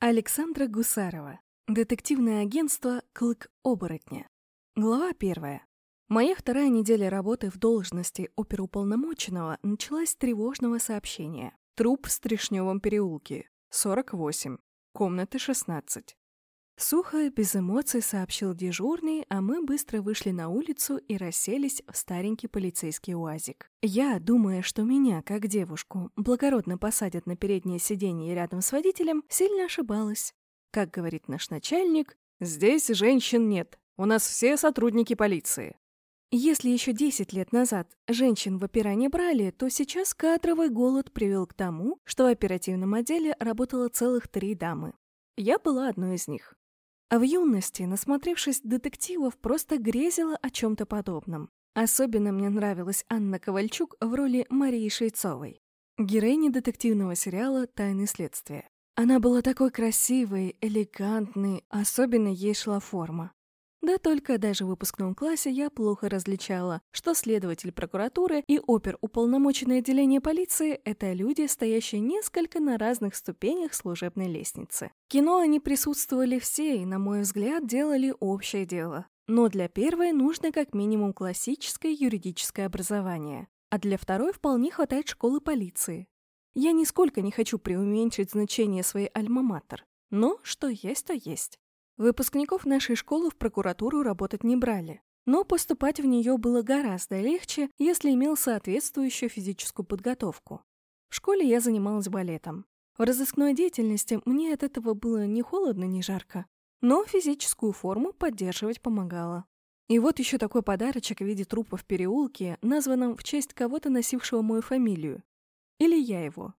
Александра Гусарова. Детективное агентство «Клык оборотня». Глава первая. Моя вторая неделя работы в должности оперуполномоченного началась с тревожного сообщения. Труп в Стришневом переулке. 48. Комната 16. Сухо, без эмоций сообщил дежурный, а мы быстро вышли на улицу и расселись в старенький полицейский уазик. Я, думая, что меня, как девушку, благородно посадят на переднее сиденье рядом с водителем, сильно ошибалась. Как говорит наш начальник, «Здесь женщин нет, у нас все сотрудники полиции». Если еще 10 лет назад женщин в опера не брали, то сейчас кадровый голод привел к тому, что в оперативном отделе работало целых три дамы. Я была одной из них. А в юности, насмотревшись детективов, просто грезила о чем-то подобном. Особенно мне нравилась Анна Ковальчук в роли Марии Швейцовой, героини детективного сериала «Тайны следствия». Она была такой красивой, элегантной, особенно ей шла форма. Да только даже в выпускном классе я плохо различала, что следователь прокуратуры и опер-уполномоченное отделение полиции — это люди, стоящие несколько на разных ступенях служебной лестницы. В кино они присутствовали все и, на мой взгляд, делали общее дело. Но для первой нужно как минимум классическое юридическое образование, а для второй вполне хватает школы полиции. Я нисколько не хочу преуменьшить значение своей альма-матер, но что есть, то есть. Выпускников нашей школы в прокуратуру работать не брали, но поступать в нее было гораздо легче, если имел соответствующую физическую подготовку. В школе я занималась балетом. В разыскной деятельности мне от этого было ни холодно, ни жарко, но физическую форму поддерживать помогало. И вот еще такой подарочек в виде трупа в переулке, названном в честь кого-то носившего мою фамилию. Или я его.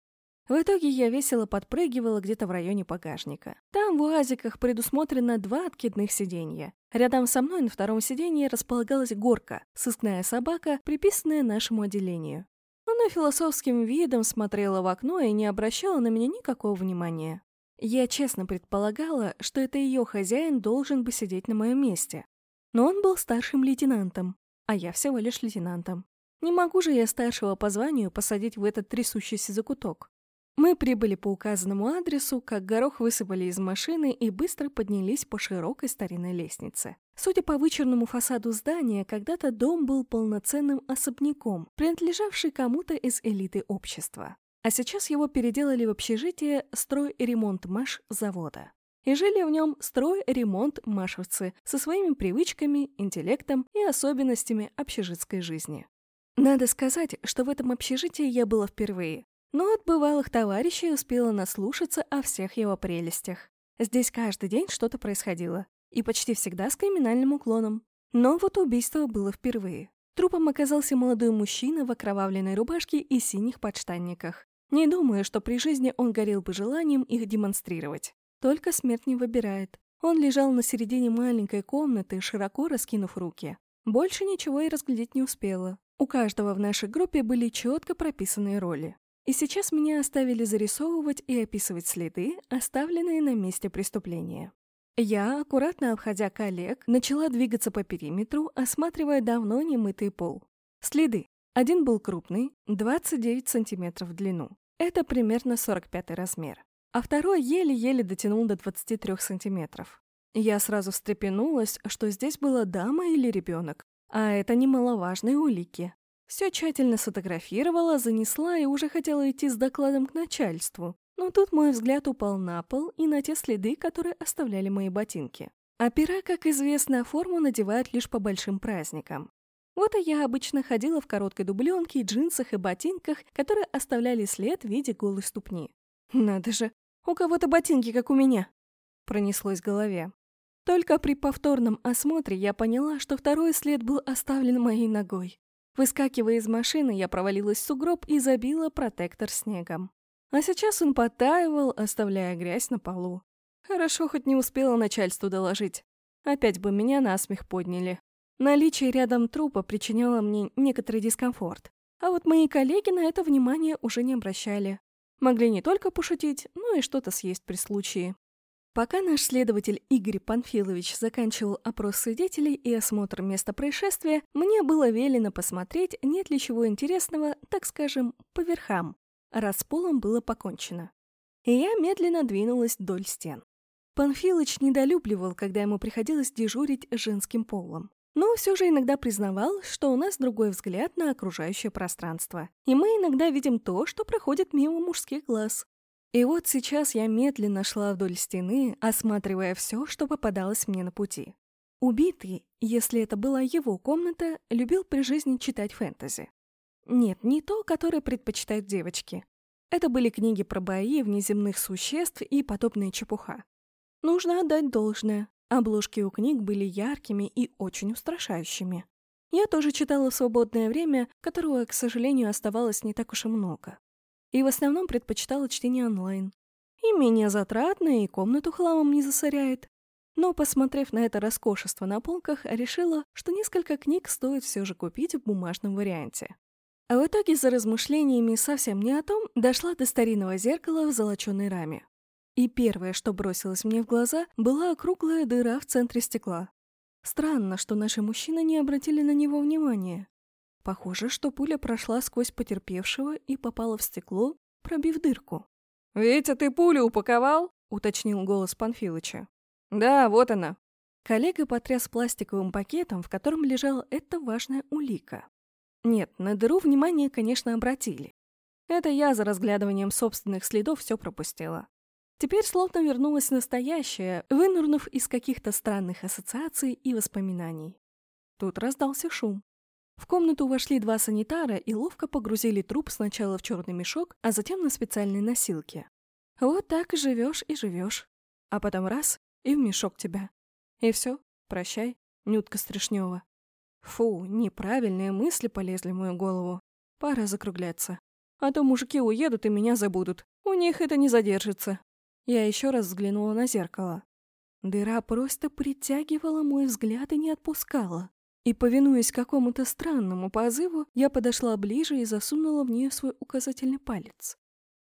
В итоге я весело подпрыгивала где-то в районе багажника. Там в уазиках предусмотрено два откидных сиденья. Рядом со мной на втором сиденье располагалась горка, сыскная собака, приписанная нашему отделению. Она философским видом смотрела в окно и не обращала на меня никакого внимания. Я честно предполагала, что это ее хозяин должен бы сидеть на моем месте. Но он был старшим лейтенантом, а я всего лишь лейтенантом. Не могу же я старшего по званию посадить в этот трясущийся закуток. Мы прибыли по указанному адресу, как горох высыпали из машины и быстро поднялись по широкой старинной лестнице. Судя по вычурному фасаду здания, когда-то дом был полноценным особняком, принадлежавший кому-то из элиты общества. А сейчас его переделали в общежитие строй-ремонт Маш завода. И жили в нем строй-ремонт машевцы со своими привычками, интеллектом и особенностями общежитской жизни. Надо сказать, что в этом общежитии я была впервые, но от бывалых товарищей успела наслушаться о всех его прелестях. Здесь каждый день что-то происходило, и почти всегда с криминальным уклоном. Но вот убийство было впервые. Трупом оказался молодой мужчина в окровавленной рубашке и синих подштанниках. Не думаю, что при жизни он горел бы желанием их демонстрировать. Только смерть не выбирает. Он лежал на середине маленькой комнаты, широко раскинув руки. Больше ничего и разглядеть не успела. У каждого в нашей группе были четко прописанные роли. И сейчас меня оставили зарисовывать и описывать следы, оставленные на месте преступления. Я, аккуратно обходя коллег, начала двигаться по периметру, осматривая давно немытый пол. Следы. Один был крупный, 29 сантиметров в длину. Это примерно 45 размер. А второй еле-еле дотянул до 23 сантиметров. Я сразу встрепенулась, что здесь была дама или ребенок, а это немаловажные улики. Все тщательно сфотографировала, занесла и уже хотела идти с докладом к начальству. Но тут мой взгляд упал на пол и на те следы, которые оставляли мои ботинки. Опера, как известно, форму надевают лишь по большим праздникам. Вот и я обычно ходила в короткой дубленке, джинсах и ботинках, которые оставляли след в виде голой ступни. Надо же, у кого-то ботинки, как у меня. Пронеслось в голове. Только при повторном осмотре я поняла, что второй след был оставлен моей ногой. Выскакивая из машины, я провалилась в сугроб и забила протектор снегом. А сейчас он подтаивал, оставляя грязь на полу. Хорошо, хоть не успела начальству доложить. Опять бы меня на смех подняли. Наличие рядом трупа причиняло мне некоторый дискомфорт. А вот мои коллеги на это внимание уже не обращали. Могли не только пошутить, но и что-то съесть при случае. Пока наш следователь Игорь Панфилович заканчивал опрос свидетелей и осмотр места происшествия, мне было велено посмотреть, нет ли чего интересного, так скажем, по верхам, раз полом было покончено. и я медленно двинулась вдоль стен. Панфилыч недолюбливал, когда ему приходилось дежурить женским полом. Но все же иногда признавал, что у нас другой взгляд на окружающее пространство, и мы иногда видим то, что проходит мимо мужских глаз. И вот сейчас я медленно шла вдоль стены, осматривая все, что попадалось мне на пути. Убитый, если это была его комната, любил при жизни читать фэнтези. Нет, не то, которое предпочитают девочки. Это были книги про бои внеземных существ и подобная чепуха. Нужно отдать должное. Обложки у книг были яркими и очень устрашающими. Я тоже читала в свободное время, которого, к сожалению, оставалось не так уж и много и в основном предпочитала чтение онлайн. И менее затратно, и комнату хламом не засоряет. Но, посмотрев на это роскошество на полках, решила, что несколько книг стоит все же купить в бумажном варианте. А в итоге за размышлениями совсем не о том, дошла до старинного зеркала в золоченой раме. И первое, что бросилось мне в глаза, была округлая дыра в центре стекла. Странно, что наши мужчины не обратили на него внимания. Похоже, что пуля прошла сквозь потерпевшего и попала в стекло, пробив дырку. «Витя, ты пулю упаковал?» — уточнил голос Панфилыча. «Да, вот она». Коллега потряс пластиковым пакетом, в котором лежала эта важная улика. Нет, на дыру внимание, конечно, обратили. Это я за разглядыванием собственных следов все пропустила. Теперь словно вернулась настоящее, вынурнув из каких-то странных ассоциаций и воспоминаний. Тут раздался шум. В комнату вошли два санитара и ловко погрузили труп сначала в черный мешок, а затем на специальные носилки. Вот так и живешь и живешь. А потом раз — и в мешок тебя. И все, прощай, Нютка Стришнева. Фу, неправильные мысли полезли в мою голову. Пора закругляться. А то мужики уедут и меня забудут. У них это не задержится. Я еще раз взглянула на зеркало. Дыра просто притягивала мой взгляд и не отпускала. И, повинуясь какому-то странному позыву, я подошла ближе и засунула в нее свой указательный палец.